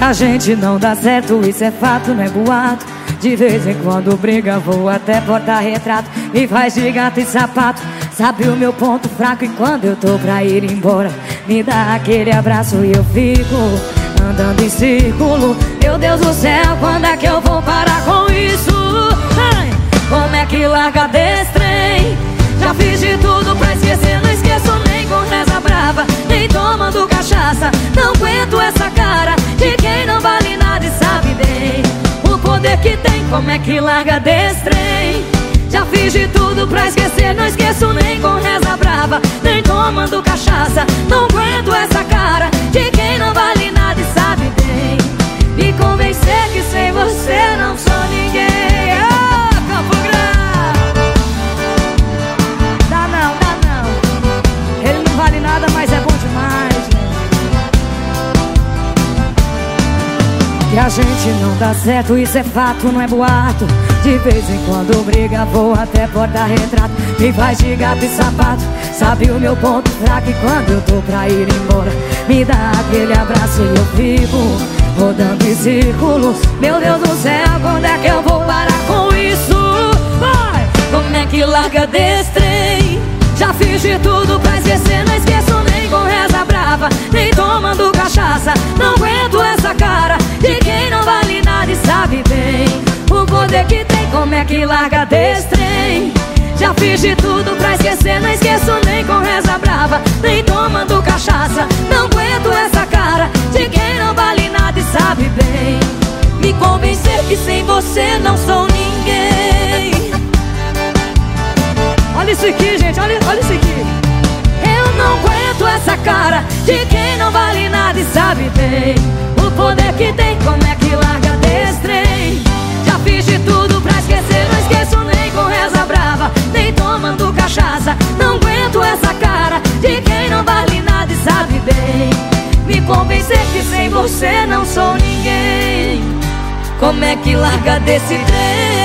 A gente não dá certo, isso é fato, não é boato. De vez em quando briga, vou até porta-retrato Me faz de gato e sapato. Sabe o meu ponto fraco? E quando eu tô pra ir embora Me dá aquele abraço e eu fico andando em círculo. Meu Deus do céu, quando é que eu vou parar com isso? Ai, como é que larga desse trem? Já fiz de tudo como é que larga desse trem? Já fiz de tudo pra esquecer, não esqueço nem com reza brava Nem tomando cachaça, não aguento essa cara Que a gente não dá certo, isso é fato, não é boato De vez em quando briga, vou até porta-retrato Me faz de gato e sapato Sabe o meu ponto fraco e quando eu tô pra ir embora Me dá aquele abraço e eu fico rodando em círculos Meu Deus do céu, quando é que eu vou parar com isso? Vai! Como é que larga desse trem? Já fiz de tudo pra esquecer, não esqueço nem com reza brava Nem tomando cachaça, não como é que larga desse trem? Já fiz de tudo pra esquecer, não esqueço nem com reza brava, nem tomando cachaça. Não aguento essa cara de quem não vale nada e sabe bem. Me convencer que sem você não sou ninguém. Olha isso aqui, gente, olha, olha isso aqui. Eu não aguento essa cara de quem não vale nada e sabe bem. O poder que tem, cachaça. Não aguento essa cara De quem não vale nada e sabe bem. Me convencer que sem você não sou ninguém. Como é que larga desse trem?